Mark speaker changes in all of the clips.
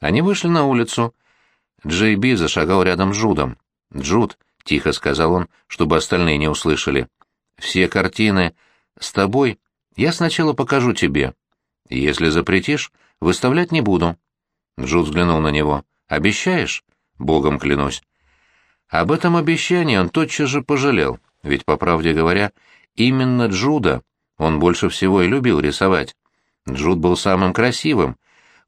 Speaker 1: Они вышли на улицу. Джей Би зашагал рядом с Джудом. «Джуд», — тихо сказал он, чтобы остальные не услышали, — «все картины с тобой я сначала покажу тебе. Если запретишь, выставлять не буду». Джуд взглянул на него. «Обещаешь?» «Богом клянусь». Об этом обещании он тотчас же пожалел, ведь, по правде говоря, именно Джуда он больше всего и любил рисовать. Джуд был самым красивым.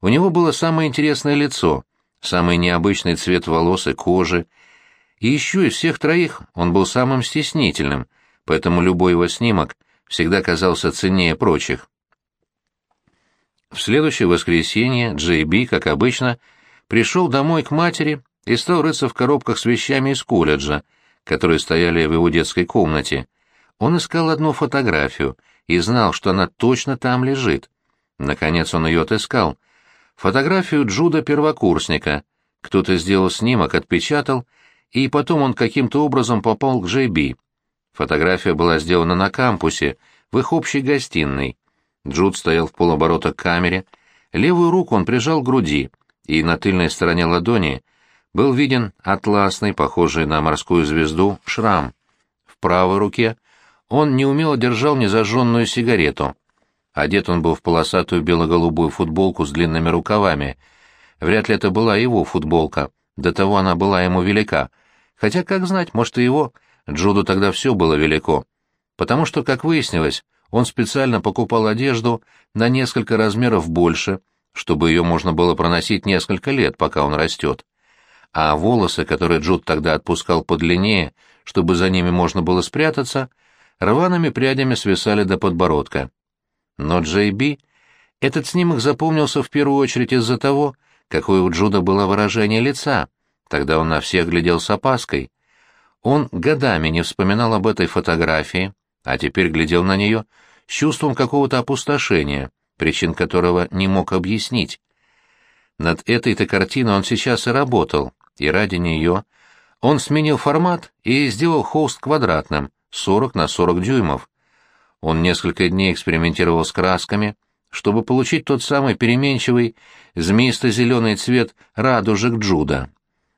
Speaker 1: У него было самое интересное лицо, самый необычный цвет волос и кожи. И еще из всех троих он был самым стеснительным, поэтому любой его снимок всегда казался ценнее прочих. В следующее воскресенье Джей Би, как обычно, пришел домой к матери и стал рыться в коробках с вещами из колледжа, которые стояли в его детской комнате. Он искал одну фотографию и знал, что она точно там лежит. Наконец он ее отыскал. Фотографию Джуда-первокурсника. Кто-то сделал снимок, отпечатал, и потом он каким-то образом попал к Джей Би. Фотография была сделана на кампусе, в их общей гостиной. Джуд стоял в полоборота к камере, левую руку он прижал к груди, и на тыльной стороне ладони был виден атласный, похожий на морскую звезду, шрам. В правой руке он неумело держал незажженную сигарету. Одет он был в полосатую бело-голубую футболку с длинными рукавами. Вряд ли это была его футболка, до того она была ему велика. Хотя, как знать, может, и его. Джуду тогда все было велико. Потому что, как выяснилось, он специально покупал одежду на несколько размеров больше, чтобы ее можно было проносить несколько лет, пока он растет. А волосы, которые Джуд тогда отпускал подлиннее, чтобы за ними можно было спрятаться, рваными прядями свисали до подбородка. Но Джей Би... Этот снимок запомнился в первую очередь из-за того, какое у Джуда было выражение лица. Тогда он на всех глядел с опаской. Он годами не вспоминал об этой фотографии, а теперь глядел на нее с чувством какого-то опустошения, причин которого не мог объяснить. Над этой-то картиной он сейчас и работал, и ради нее он сменил формат и сделал холст квадратным, 40 на 40 дюймов. Он несколько дней экспериментировал с красками, чтобы получить тот самый переменчивый змеисто-зеленый цвет радужек Джуда.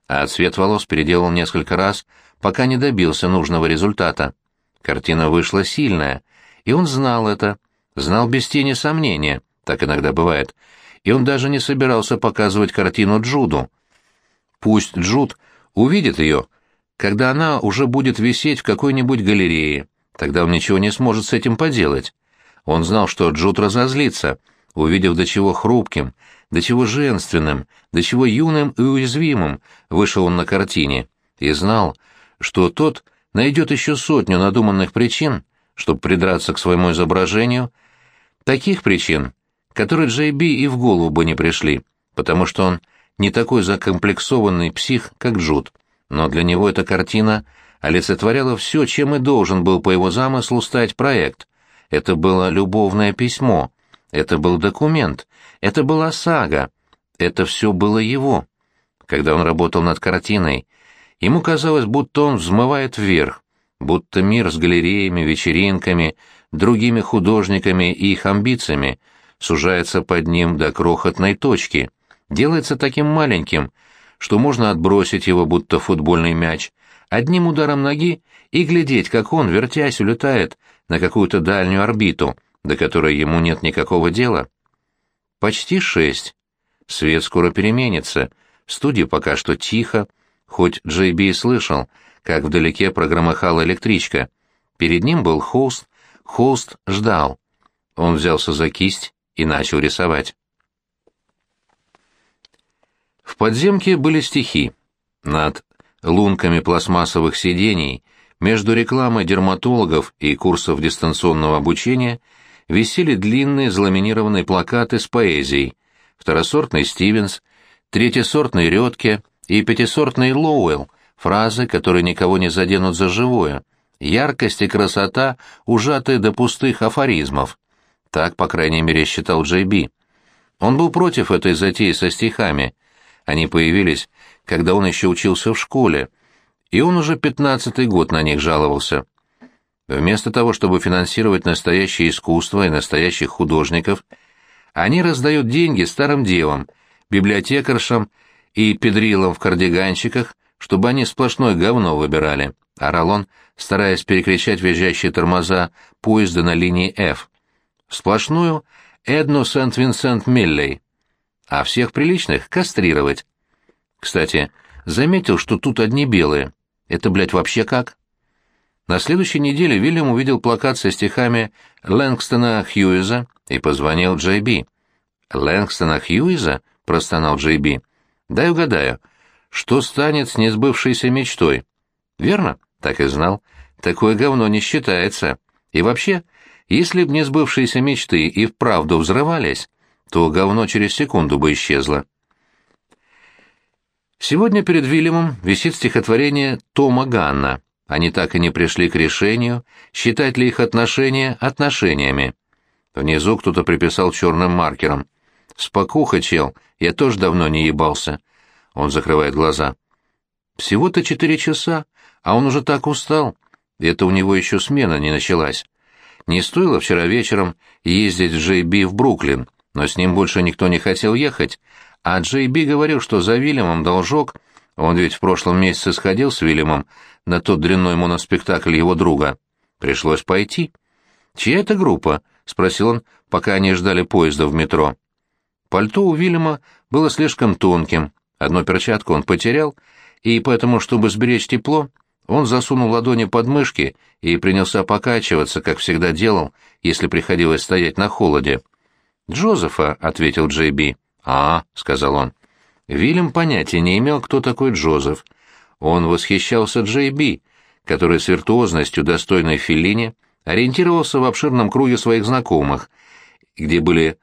Speaker 1: А цвет волос переделал несколько раз, пока не добился нужного результата. Картина вышла сильная, и он знал это, знал без тени сомнения, так иногда бывает, и он даже не собирался показывать картину Джуду. Пусть Джуд увидит ее, когда она уже будет висеть в какой-нибудь галерее, тогда он ничего не сможет с этим поделать. Он знал, что Джуд разозлится, увидев до чего хрупким, до чего женственным, до чего юным и уязвимым вышел он на картине, и знал, что тот найдет еще сотню надуманных причин, чтобы придраться к своему изображению, таких причин, которые Джей Би и в голову бы не пришли, потому что он не такой закомплексованный псих, как Джуд. Но для него эта картина олицетворяла все, чем и должен был по его замыслу стать проект. Это было любовное письмо, это был документ, это была сага, это все было его. Когда он работал над картиной, Ему казалось, будто он взмывает вверх, будто мир с галереями, вечеринками, другими художниками и их амбициями сужается под ним до крохотной точки, делается таким маленьким, что можно отбросить его, будто футбольный мяч, одним ударом ноги и глядеть, как он, вертясь, улетает на какую-то дальнюю орбиту, до которой ему нет никакого дела. Почти шесть. Свет скоро переменится. В студии пока что тихо, хоть Джей Би слышал, как вдалеке прогромыхала электричка. Перед ним был Холст, Холст ждал. Он взялся за кисть и начал рисовать. В подземке были стихи. Над лунками пластмассовых сидений, между рекламой дерматологов и курсов дистанционного обучения висели длинные заламинированные плакаты с поэзией. Второсортный Стивенс, третьесортный Редке, и пятисортный Лоуэлл, фразы, которые никого не заденут за живое, яркость и красота, ужатые до пустых афоризмов. Так, по крайней мере, считал Джей Би. Он был против этой затеи со стихами. Они появились, когда он еще учился в школе, и он уже пятнадцатый год на них жаловался. Вместо того, чтобы финансировать настоящее искусство и настоящих художников, они раздают деньги старым девам, библиотекаршам и педрилам в кардиганчиках, чтобы они сплошное говно выбирали, — орал он, стараясь перекричать визжащие тормоза поезда на линии F. Сплошную Эдну Сент-Винсент-Миллей, а всех приличных кастрировать. Кстати, заметил, что тут одни белые. Это, блядь, вообще как? На следующей неделе Вильям увидел плакат со стихами Лэнгстона Хьюиза и позвонил Джей Би. «Лэнгстона Хьюиза?» — простонал Джей Би. «Дай угадаю. Что станет с несбывшейся мечтой?» «Верно?» — так и знал. «Такое говно не считается. И вообще, если б несбывшиеся мечты и вправду взрывались, то говно через секунду бы исчезло». Сегодня перед Вильямом висит стихотворение Тома Ганна. Они так и не пришли к решению, считать ли их отношения отношениями. Внизу кто-то приписал черным маркером. «Спокуха, чел, я тоже давно не ебался». Он закрывает глаза. «Всего-то четыре часа, а он уже так устал. Это у него еще смена не началась. Не стоило вчера вечером ездить с Джей Би в Бруклин, но с ним больше никто не хотел ехать, а Джей Би говорил, что за Вильямом должок, он ведь в прошлом месяце сходил с Вильямом на тот дрянной моноспектакль его друга. Пришлось пойти. «Чья это группа?» — спросил он, пока они ждали поезда в метро. Пальто у Вильяма было слишком тонким, одну перчатку он потерял, и поэтому, чтобы сберечь тепло, он засунул ладони под мышки и принялся покачиваться, как всегда делал, если приходилось стоять на холоде. «Джозефа», — ответил Джей Би. «А», — сказал он. Вильям понятия не имел, кто такой Джозеф. Он восхищался Джей Би, который с виртуозностью, достойной Феллини, ориентировался в обширном круге своих знакомых, где были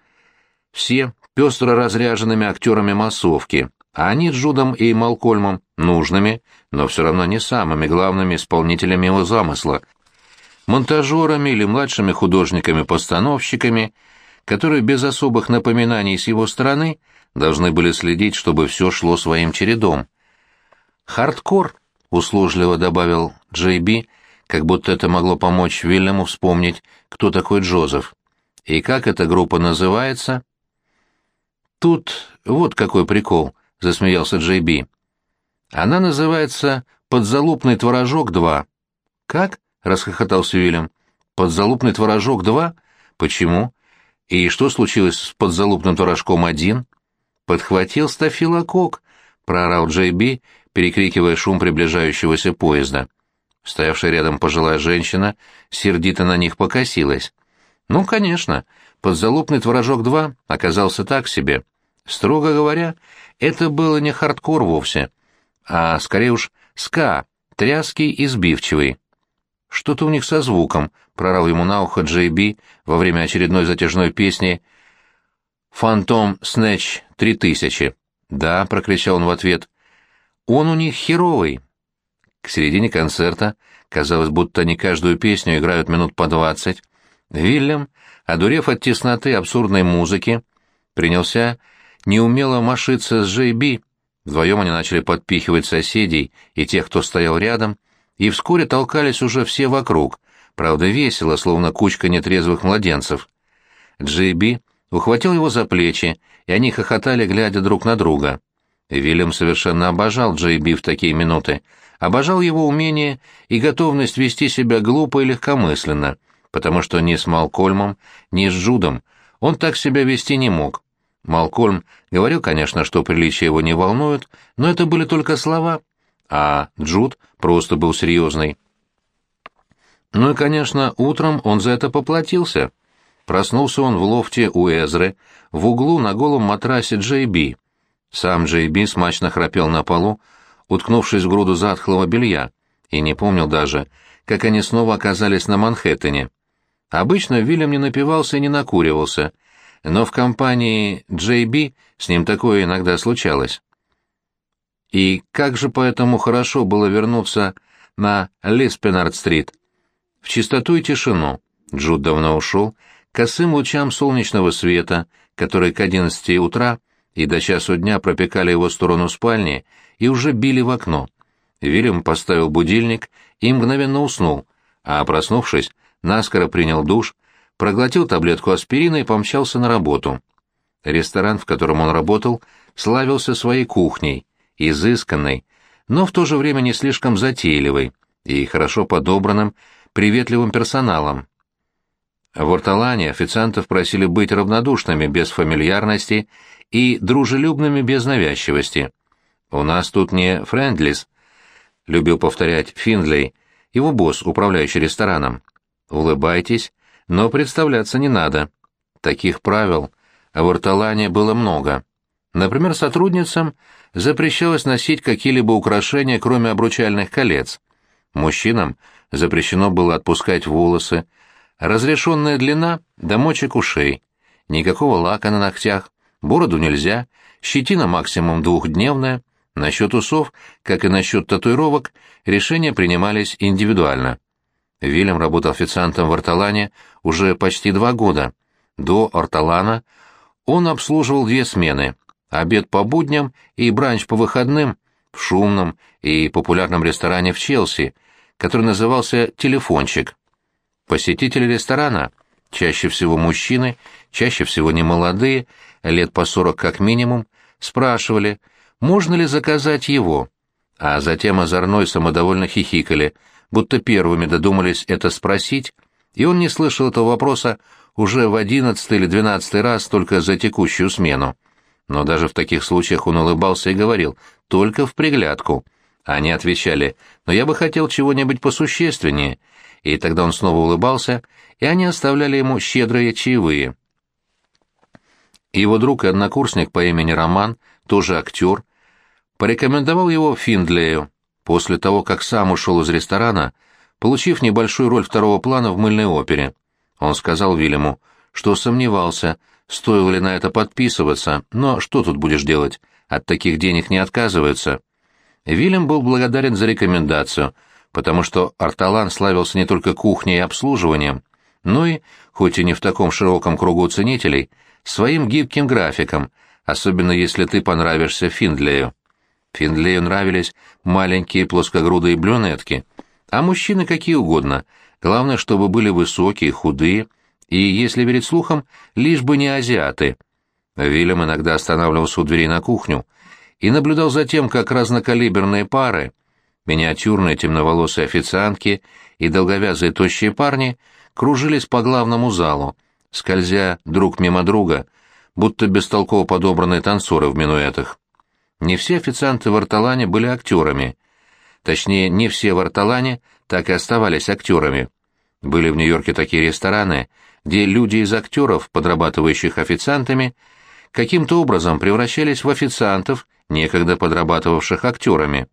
Speaker 1: все пестро разряженными актерами массовки, а они с Джудом и Малкольмом нужными, но все равно не самыми главными исполнителями его замысла, монтажерами или младшими художниками-постановщиками, которые без особых напоминаний с его стороны должны были следить, чтобы все шло своим чередом. «Хардкор», — услужливо добавил Джей Би, как будто это могло помочь Вильяму вспомнить, кто такой Джозеф. «И как эта группа называется?» «Тут вот какой прикол», — засмеялся Джей Би. «Она называется «Подзалупный творожок 2». «Как?» — расхохотался Вильям. «Подзалупный творожок 2? Почему? И что случилось с подзалупным творожком 1?» «Подхватил стафилокок», — проорал Джей Би, перекрикивая шум приближающегося поезда. Стоявшая рядом пожилая женщина сердито на них покосилась. Ну, конечно, подзалупный творожок-2 оказался так себе. Строго говоря, это было не хардкор вовсе, а скорее уж ска, тряский и сбивчивый. Что-то у них со звуком, прорал ему на ухо Джей Би во время очередной затяжной песни «Фантом Снэч 3000». «Да», — прокричал он в ответ, — «он у них херовый». К середине концерта, казалось, будто они каждую песню играют минут по двадцать, Вильям, одурев от тесноты абсурдной музыки, принялся неумело машиться с Джей Би. Вдвоем они начали подпихивать соседей и тех, кто стоял рядом, и вскоре толкались уже все вокруг, правда весело, словно кучка нетрезвых младенцев. Джей Би ухватил его за плечи, и они хохотали, глядя друг на друга. Вильям совершенно обожал Джей Би в такие минуты, обожал его умение и готовность вести себя глупо и легкомысленно, потому что ни с Малкольмом, ни с Джудом он так себя вести не мог. Малкольм говорил, конечно, что приличия его не волнуют, но это были только слова, а Джуд просто был серьезный. Ну и, конечно, утром он за это поплатился. Проснулся он в лофте у Эзры, в углу на голом матрасе Джей Би. Сам Джей Би смачно храпел на полу, уткнувшись в груду затхлого белья, и не помнил даже, как они снова оказались на Манхэттене. Обычно Вильям не напивался и не накуривался, но в компании Джей Би с ним такое иногда случалось. И как же поэтому хорошо было вернуться на Лиспенард-стрит. В чистоту и тишину. Джуд давно ушел, косым лучам солнечного света, которые к одиннадцати утра и до часу дня пропекали его сторону спальни и уже били в окно. Вильям поставил будильник и мгновенно уснул, а, проснувшись, наскоро принял душ, проглотил таблетку аспирина и помчался на работу. Ресторан, в котором он работал, славился своей кухней, изысканной, но в то же время не слишком затейливой и хорошо подобранным, приветливым персоналом. В Орталане официантов просили быть равнодушными без фамильярности и дружелюбными без навязчивости. «У нас тут не Friendly's», — любил повторять Финдлей, его босс, управляющий рестораном. «Улыбайтесь, но представляться не надо. Таких правил в Орталане было много. Например, сотрудницам запрещалось носить какие-либо украшения, кроме обручальных колец. Мужчинам запрещено было отпускать волосы, разрешенная длина — до мочек ушей, никакого лака на ногтях, бороду нельзя, щетина максимум двухдневная, насчет усов, как и насчет татуировок, решения принимались индивидуально. Вильям работал официантом в Орталане уже почти два года. До Орталана он обслуживал две смены – обед по будням и бранч по выходным в шумном и популярном ресторане в Челси, который назывался «Телефончик». Посетители ресторана, чаще всего мужчины, чаще всего немолодые, лет по сорок как минимум, спрашивали, можно ли заказать его, а затем озорной самодовольно хихикали – будто первыми додумались это спросить, и он не слышал этого вопроса уже в одиннадцатый или двенадцатый раз только за текущую смену. Но даже в таких случаях он улыбался и говорил «только в приглядку». Они отвечали «но я бы хотел чего-нибудь посущественнее», и тогда он снова улыбался, и они оставляли ему щедрые чаевые. Его друг и однокурсник по имени Роман, тоже актер, порекомендовал его Финдлею, после того, как сам ушел из ресторана, получив небольшую роль второго плана в мыльной опере. Он сказал Вильяму, что сомневался, стоило ли на это подписываться, но что тут будешь делать, от таких денег не отказываются. Вильям был благодарен за рекомендацию, потому что Арталан славился не только кухней и обслуживанием, но и, хоть и не в таком широком кругу ценителей, своим гибким графиком, особенно если ты понравишься Финдлею. Финдлею нравились маленькие плоскогрудые брюнетки, а мужчины какие угодно, главное, чтобы были высокие, худые, и, если верить слухам, лишь бы не азиаты. Вильям иногда останавливался у дверей на кухню и наблюдал за тем, как разнокалиберные пары, миниатюрные темноволосые официантки и долговязые тощие парни кружились по главному залу, скользя друг мимо друга, будто бестолково подобранные танцоры в минуэтах. Не все официанты в Арталане были актерами. Точнее, не все в Арталане так и оставались актерами. Были в Нью-Йорке такие рестораны, где люди из актеров, подрабатывающих официантами, каким-то образом превращались в официантов, некогда подрабатывавших актерами.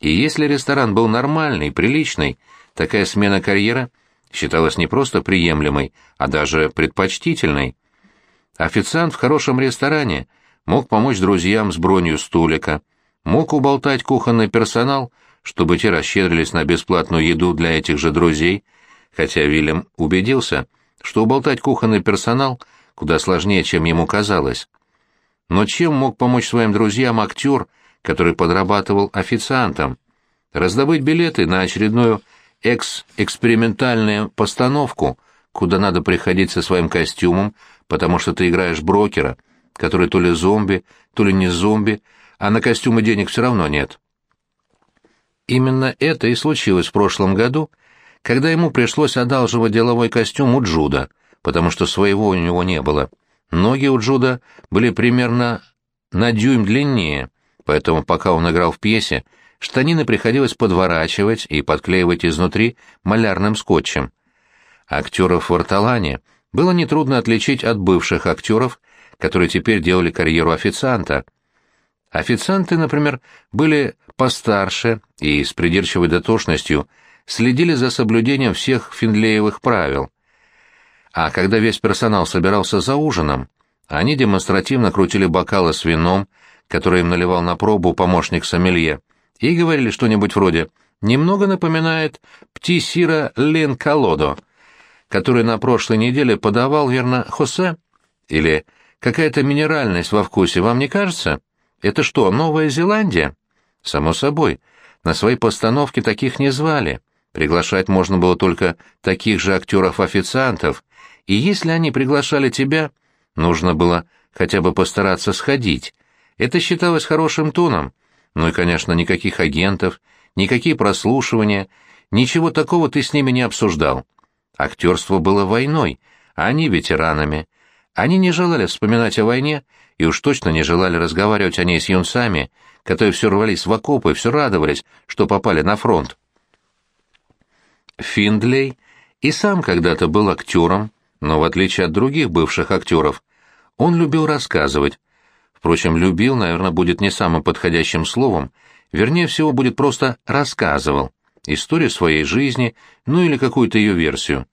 Speaker 1: И если ресторан был нормальный, приличный, такая смена карьеры считалась не просто приемлемой, а даже предпочтительной. Официант в хорошем ресторане – мог помочь друзьям с бронью столика, мог уболтать кухонный персонал, чтобы те расщедрились на бесплатную еду для этих же друзей, хотя Вильям убедился, что уболтать кухонный персонал куда сложнее, чем ему казалось. Но чем мог помочь своим друзьям актер, который подрабатывал официантом? Раздобыть билеты на очередную экс-экспериментальную постановку, куда надо приходить со своим костюмом, потому что ты играешь брокера — который то ли зомби, то ли не зомби, а на костюмы денег все равно нет. Именно это и случилось в прошлом году, когда ему пришлось одалживать деловой костюм у Джуда, потому что своего у него не было. Ноги у Джуда были примерно на дюйм длиннее, поэтому пока он играл в пьесе, штанины приходилось подворачивать и подклеивать изнутри малярным скотчем. Актеров в Арталане было нетрудно отличить от бывших актеров, которые теперь делали карьеру официанта. Официанты, например, были постарше и с придирчивой дотошностью следили за соблюдением всех финлеевых правил. А когда весь персонал собирался за ужином, они демонстративно крутили бокалы с вином, который им наливал на пробу помощник сомелье, и говорили что-нибудь вроде «немного напоминает птисира Лен Колодо», который на прошлой неделе подавал, верно, Хосе, или Какая-то минеральность во вкусе, вам не кажется? Это что, Новая Зеландия? Само собой. На свои постановки таких не звали. Приглашать можно было только таких же актеров-официантов. И если они приглашали тебя, нужно было хотя бы постараться сходить. Это считалось хорошим тоном. Ну и, конечно, никаких агентов, никакие прослушивания, ничего такого ты с ними не обсуждал. Актерство было войной, а они ветеранами. Они не желали вспоминать о войне и уж точно не желали разговаривать о ней с юнцами, которые все рвались в окопы все радовались, что попали на фронт. Финдлей и сам когда-то был актером, но в отличие от других бывших актеров, он любил рассказывать. Впрочем, любил, наверное, будет не самым подходящим словом, вернее всего будет просто рассказывал. Историю своей жизни, ну или какую-то ее версию.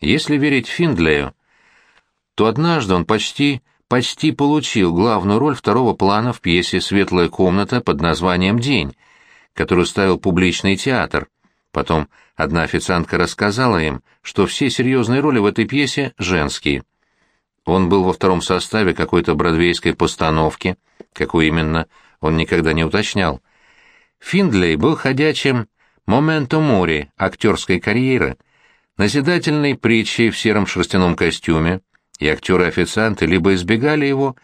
Speaker 1: Если верить Финдлею, то однажды он почти, почти получил главную роль второго плана в пьесе «Светлая комната» под названием «День», которую ставил публичный театр. Потом одна официантка рассказала им, что все серьезные роли в этой пьесе женские. Он был во втором составе какой-то бродвейской постановки, какой именно, он никогда не уточнял. Финдлей был ходячим «моменто мори» актерской карьеры, назидательной притчей в сером шерстяном костюме, и актеры-официанты либо избегали его,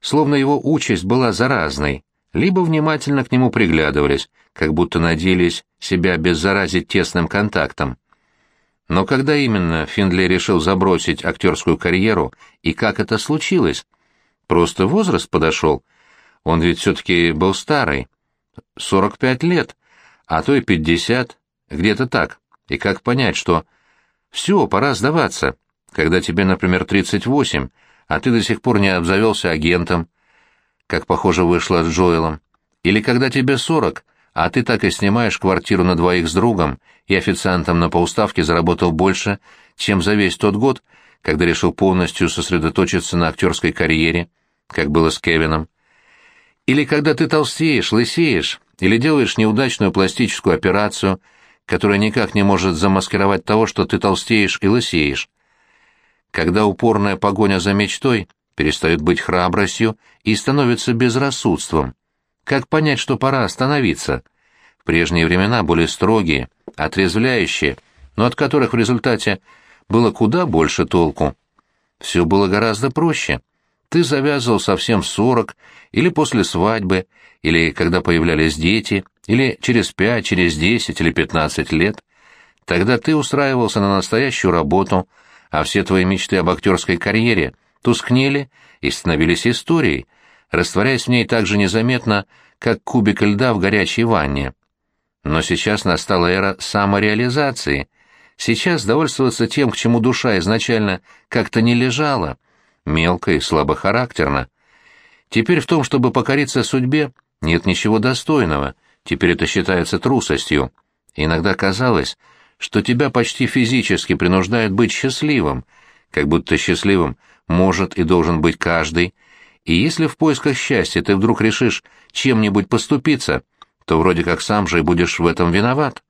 Speaker 1: словно его участь была заразной, либо внимательно к нему приглядывались, как будто надеялись себя беззаразить тесным контактом. Но когда именно Финдли решил забросить актерскую карьеру и как это случилось? Просто возраст подошел. Он ведь все-таки был старый. 45 лет, а то и 50, где-то так. И как понять, что все, пора сдаваться, когда тебе, например, 38, а ты до сих пор не обзавелся агентом, как, похоже, вышло с Джоэлом, или когда тебе 40, а ты так и снимаешь квартиру на двоих с другом и официантом на полставке заработал больше, чем за весь тот год, когда решил полностью сосредоточиться на актерской карьере, как было с Кевином. Или когда ты толстеешь, лысеешь, или делаешь неудачную пластическую операцию, которая никак не может замаскировать того, что ты толстеешь и лысеешь. Когда упорная погоня за мечтой перестает быть храбростью и становится безрассудством. Как понять, что пора остановиться? В прежние времена более строгие, отрезвляющие, но от которых в результате было куда больше толку. Все было гораздо проще. Ты завязывал совсем в сорок, или после свадьбы, или когда появлялись дети, или через пять, через десять или пятнадцать лет. Тогда ты устраивался на настоящую работу, а все твои мечты об актерской карьере тускнели и становились историей, растворяясь в ней так же незаметно, как кубик льда в горячей ванне. Но сейчас настала эра самореализации. Сейчас довольствоваться тем, к чему душа изначально как-то не лежала, мелко и слабохарактерно. Теперь в том, чтобы покориться судьбе, нет ничего достойного, теперь это считается трусостью. Иногда казалось, что тебя почти физически принуждают быть счастливым, как будто счастливым может и должен быть каждый, и если в поисках счастья ты вдруг решишь чем-нибудь поступиться, то вроде как сам же и будешь в этом виноват.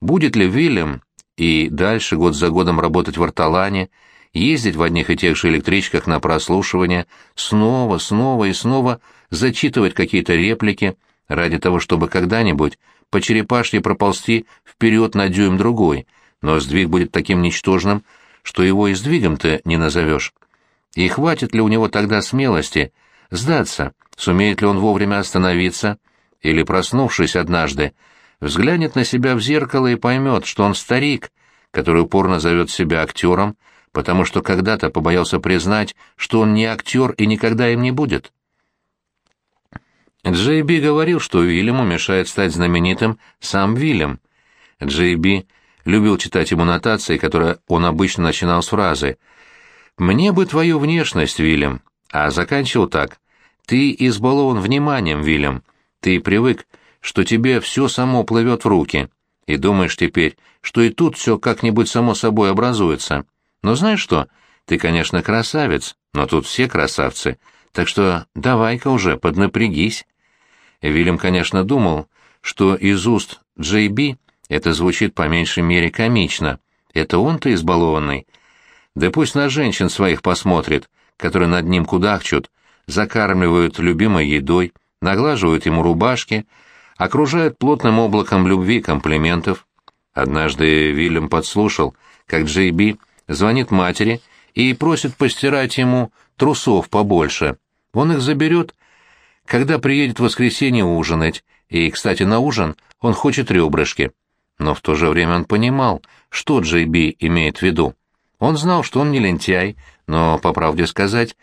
Speaker 1: Будет ли Вильям и дальше год за годом работать в Арталане, ездить в одних и тех же электричках на прослушивание, снова, снова и снова зачитывать какие-то реплики ради того, чтобы когда-нибудь по черепашье проползти вперед на дюйм другой, но сдвиг будет таким ничтожным, что его и сдвигом-то не назовешь. И хватит ли у него тогда смелости сдаться, сумеет ли он вовремя остановиться, или, проснувшись однажды, взглянет на себя в зеркало и поймет, что он старик, который упорно зовет себя актером, потому что когда-то побоялся признать, что он не актер и никогда им не будет. Джей Би говорил, что Уильяму мешает стать знаменитым сам Вильям. Джей Би любил читать ему нотации, которые он обычно начинал с фразы «Мне бы твою внешность, Вильям», а заканчивал так «Ты избалован вниманием, Вильям, ты привык, что тебе все само плывет в руки, и думаешь теперь, что и тут все как-нибудь само собой образуется. Но знаешь что, ты, конечно, красавец, но тут все красавцы, так что давай-ка уже, поднапрягись». Вильям, конечно, думал, что из уст Джей Би это звучит по меньшей мере комично. Это он-то избалованный. Да пусть на женщин своих посмотрит, которые над ним кудахчут, закармливают любимой едой, наглаживают ему рубашки, окружают плотным облаком любви и комплиментов. Однажды Вильям подслушал, как Джей Би звонит матери и просит постирать ему трусов побольше. Он их заберет, когда приедет в воскресенье ужинать, и, кстати, на ужин он хочет ребрышки. Но в то же время он понимал, что Джей Би имеет в виду. Он знал, что он не лентяй, но, по правде сказать,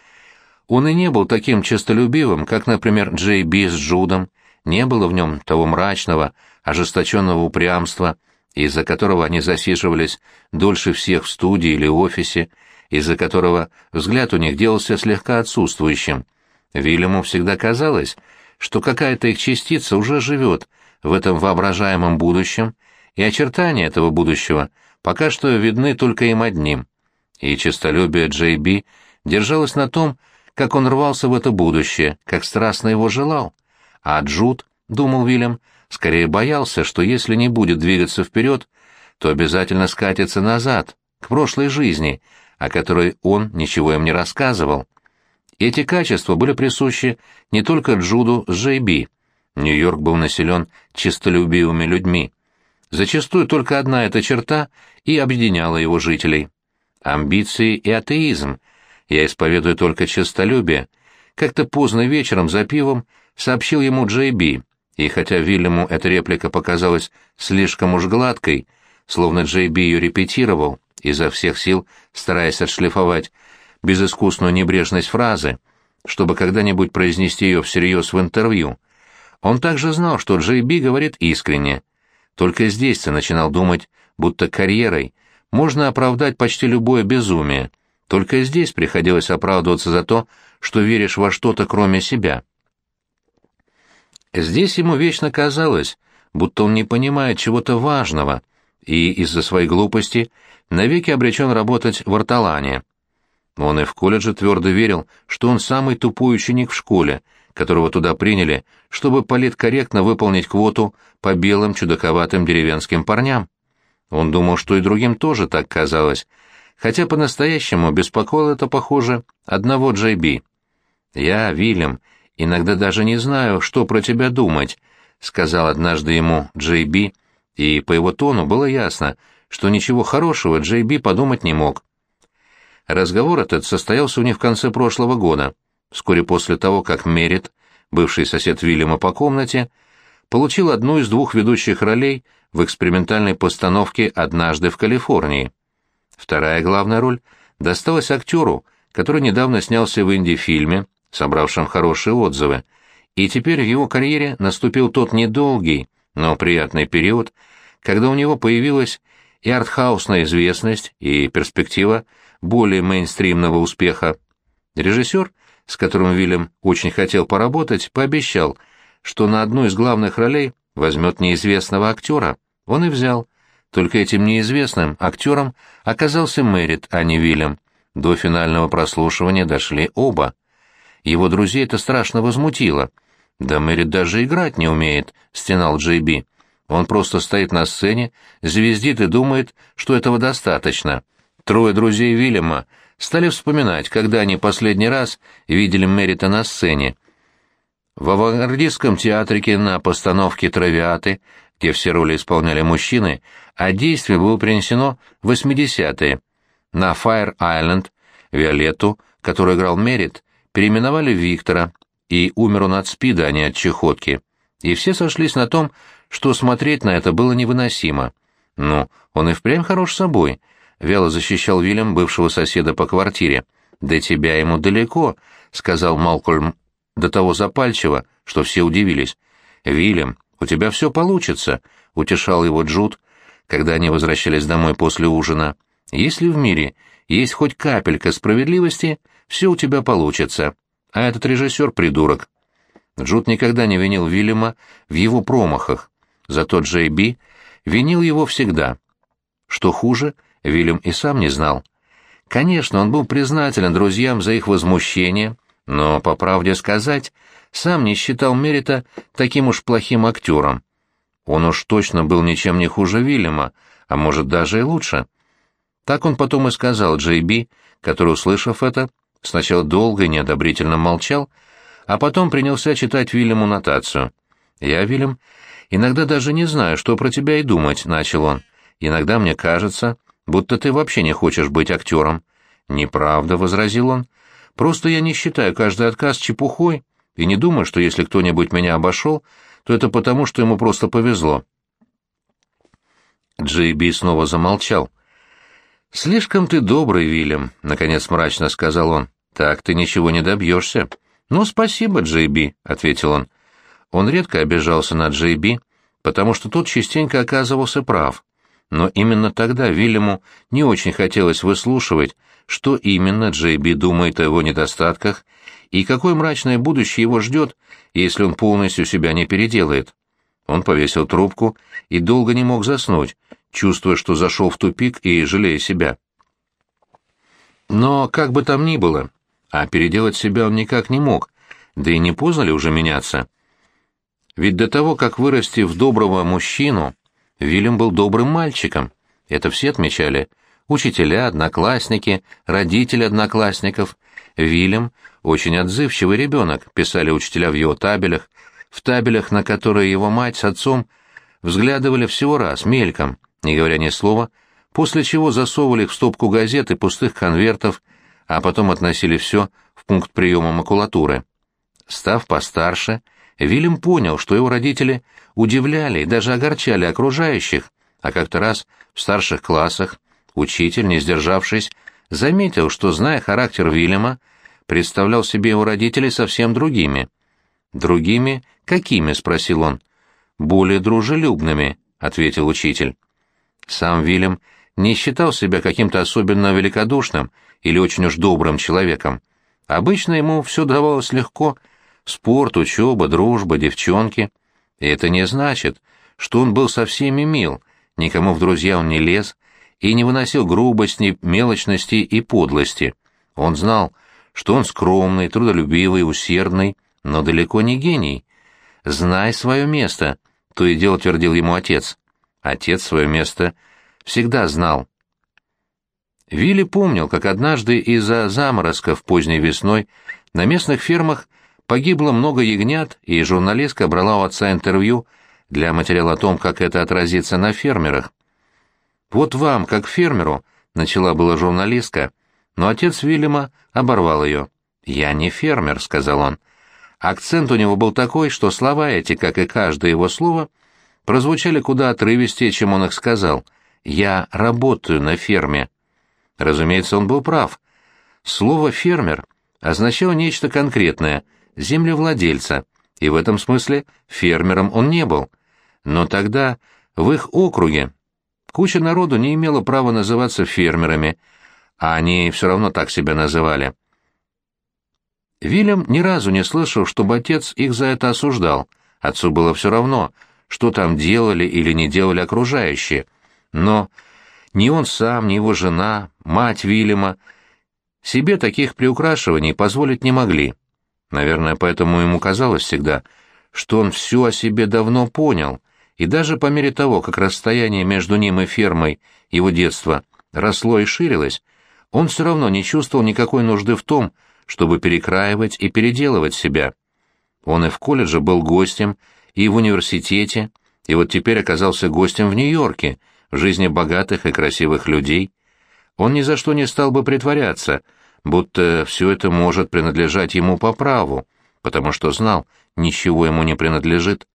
Speaker 1: он и не был таким честолюбивым, как, например, Джей Би с Джудом, не было в нем того мрачного, ожесточенного упрямства, из-за которого они засиживались дольше всех в студии или офисе, из-за которого взгляд у них делался слегка отсутствующим. Вильяму всегда казалось, что какая-то их частица уже живет в этом воображаемом будущем, и очертания этого будущего пока что видны только им одним. И честолюбие Джей Би держалось на том, как он рвался в это будущее, как страстно его желал. А Джуд, думал Вильям, скорее боялся, что если не будет двигаться вперед, то обязательно скатится назад, к прошлой жизни, о которой он ничего им не рассказывал. Эти качества были присущи не только Джуду с Джейби. Нью-Йорк был населен честолюбивыми людьми. Зачастую только одна эта черта и объединяла его жителей. Амбиции и атеизм. Я исповедую только честолюбие. Как-то поздно вечером за пивом сообщил ему Джей Би, и хотя Вильяму эта реплика показалась слишком уж гладкой, словно Джей Би ее репетировал, изо всех сил стараясь отшлифовать безыскусную небрежность фразы, чтобы когда-нибудь произнести ее всерьез в интервью, он также знал, что Джей Би говорит искренне. Только здесь ты начинал думать, будто карьерой можно оправдать почти любое безумие. Только здесь приходилось оправдываться за то, что веришь во что-то кроме себя. Здесь ему вечно казалось, будто он не понимает чего-то важного и из-за своей глупости навеки обречен работать в арталане. Он и в колледже твердо верил, что он самый тупой ученик в школе, которого туда приняли, чтобы политкорректно выполнить квоту по белым чудаковатым деревенским парням. Он думал, что и другим тоже так казалось, хотя по-настоящему беспокоило это, похоже, одного Джей Би. «Я, Вильям, иногда даже не знаю, что про тебя думать», — сказал однажды ему Джей Би, и по его тону было ясно, что ничего хорошего Джей Би подумать не мог. Разговор этот состоялся у них в конце прошлого года, вскоре после того, как Мерит, бывший сосед Вильяма по комнате, получил одну из двух ведущих ролей в экспериментальной постановке «Однажды в Калифорнии». Вторая главная роль досталась актеру, который недавно снялся в инди-фильме, собравшем хорошие отзывы, и теперь в его карьере наступил тот недолгий, но приятный период, когда у него появилась и артхаусная известность, и перспектива более мейнстримного успеха. Режиссер, с которым Уильям очень хотел поработать, пообещал, что на одну из главных ролей возьмет неизвестного актера. Он и взял. Только этим неизвестным актером оказался Мэрит, а не Вильям. До финального прослушивания дошли оба. Его друзей это страшно возмутило. «Да Мэрит даже играть не умеет», — стенал Джей Би. «Он просто стоит на сцене, звездит и думает, что этого достаточно». Трое друзей Вильяма стали вспоминать, когда они последний раз видели Мерита на сцене. В авангардистском театрике на постановке «Травиаты», где все роли исполняли мужчины, а действие было принесено в 80-е. На Fire Island Виолетту, которую играл Мерит, переименовали Виктора, и умер он от спида, а не от чехотки. И все сошлись на том, что смотреть на это было невыносимо. Ну, он и впрямь хорош собой —— вяло защищал Вильям бывшего соседа по квартире. «До тебя ему далеко», — сказал Малкольм до того запальчиво, что все удивились. «Вильям, у тебя все получится», — утешал его Джуд, когда они возвращались домой после ужина. «Если в мире есть хоть капелька справедливости, все у тебя получится. А этот режиссер — придурок». Джуд никогда не винил Вильяма в его промахах, зато Джей Би винил его всегда. Что хуже — Вильям и сам не знал. Конечно, он был признателен друзьям за их возмущение, но, по правде сказать, сам не считал Мерита таким уж плохим актером. Он уж точно был ничем не хуже Вильяма, а может даже и лучше. Так он потом и сказал Джей Би, который, услышав это, сначала долго и неодобрительно молчал, а потом принялся читать Вильяму нотацию. «Я, Вильям, иногда даже не знаю, что про тебя и думать», — начал он. «Иногда мне кажется, будто ты вообще не хочешь быть актером». «Неправда», — возразил он. «Просто я не считаю каждый отказ чепухой и не думаю, что если кто-нибудь меня обошел, то это потому, что ему просто повезло. Джей Би снова замолчал. «Слишком ты добрый, Вильям», — наконец мрачно сказал он. «Так ты ничего не добьешься». «Ну, спасибо, Джей Би», — ответил он. Он редко обижался на Джей Би, потому что тот частенько оказывался прав. Но именно тогда Вильяму не очень хотелось выслушивать, что именно Джей Би думает о его недостатках и какое мрачное будущее его ждет, если он полностью себя не переделает. Он повесил трубку и долго не мог заснуть, чувствуя, что зашел в тупик и жалея себя. Но как бы там ни было, а переделать себя он никак не мог, да и не поздно ли уже меняться? Ведь до того, как вырасти в доброго мужчину, Вильям был добрым мальчиком. Это все отмечали. Учителя, одноклассники, родители одноклассников. Вильям — очень отзывчивый ребенок, писали учителя в его табелях, в табелях, на которые его мать с отцом взглядывали всего раз, мельком, не говоря ни слова, после чего засовывали в стопку газет и пустых конвертов, а потом относили все в пункт приема макулатуры. Став постарше, Вильям понял, что его родители удивляли и даже огорчали окружающих, а как-то раз в старших классах учитель, не сдержавшись, заметил, что, зная характер Вильяма, представлял себе его родителей совсем другими. «Другими? Какими?» — спросил он. «Более дружелюбными», — ответил учитель. Сам Вильям не считал себя каким-то особенно великодушным или очень уж добрым человеком. Обычно ему все давалось легко — Спорт, учеба, дружба, девчонки. И это не значит, что он был со всеми мил, никому в друзья он не лез и не выносил грубости, мелочности и подлости. Он знал, что он скромный, трудолюбивый, усердный, но далеко не гений. «Знай свое место», — то и дело твердил ему отец. Отец свое место всегда знал. Вилли помнил, как однажды из-за заморозков поздней весной на местных фермах Погибло много ягнят, и журналистка брала у отца интервью для материала о том, как это отразится на фермерах. «Вот вам, как фермеру», — начала была журналистка, но отец Вильяма оборвал ее. «Я не фермер», — сказал он. Акцент у него был такой, что слова эти, как и каждое его слово, прозвучали куда отрывистее, чем он их сказал. «Я работаю на ферме». Разумеется, он был прав. Слово «фермер» означало нечто конкретное — землевладельца, и в этом смысле фермером он не был. Но тогда в их округе куча народу не имела права называться фермерами, а они все равно так себя называли. Вильям ни разу не слышал, чтобы отец их за это осуждал. Отцу было все равно, что там делали или не делали окружающие. Но ни он сам, ни его жена, мать Вильяма себе таких приукрашиваний позволить не могли. Наверное, поэтому ему казалось всегда, что он все о себе давно понял, и даже по мере того, как расстояние между ним и фермой его детства росло и ширилось, он все равно не чувствовал никакой нужды в том, чтобы перекраивать и переделывать себя. Он и в колледже был гостем, и в университете, и вот теперь оказался гостем в Нью-Йорке, в жизни богатых и красивых людей. Он ни за что не стал бы притворяться — будто все это может принадлежать ему по праву, потому что знал, ничего ему не принадлежит.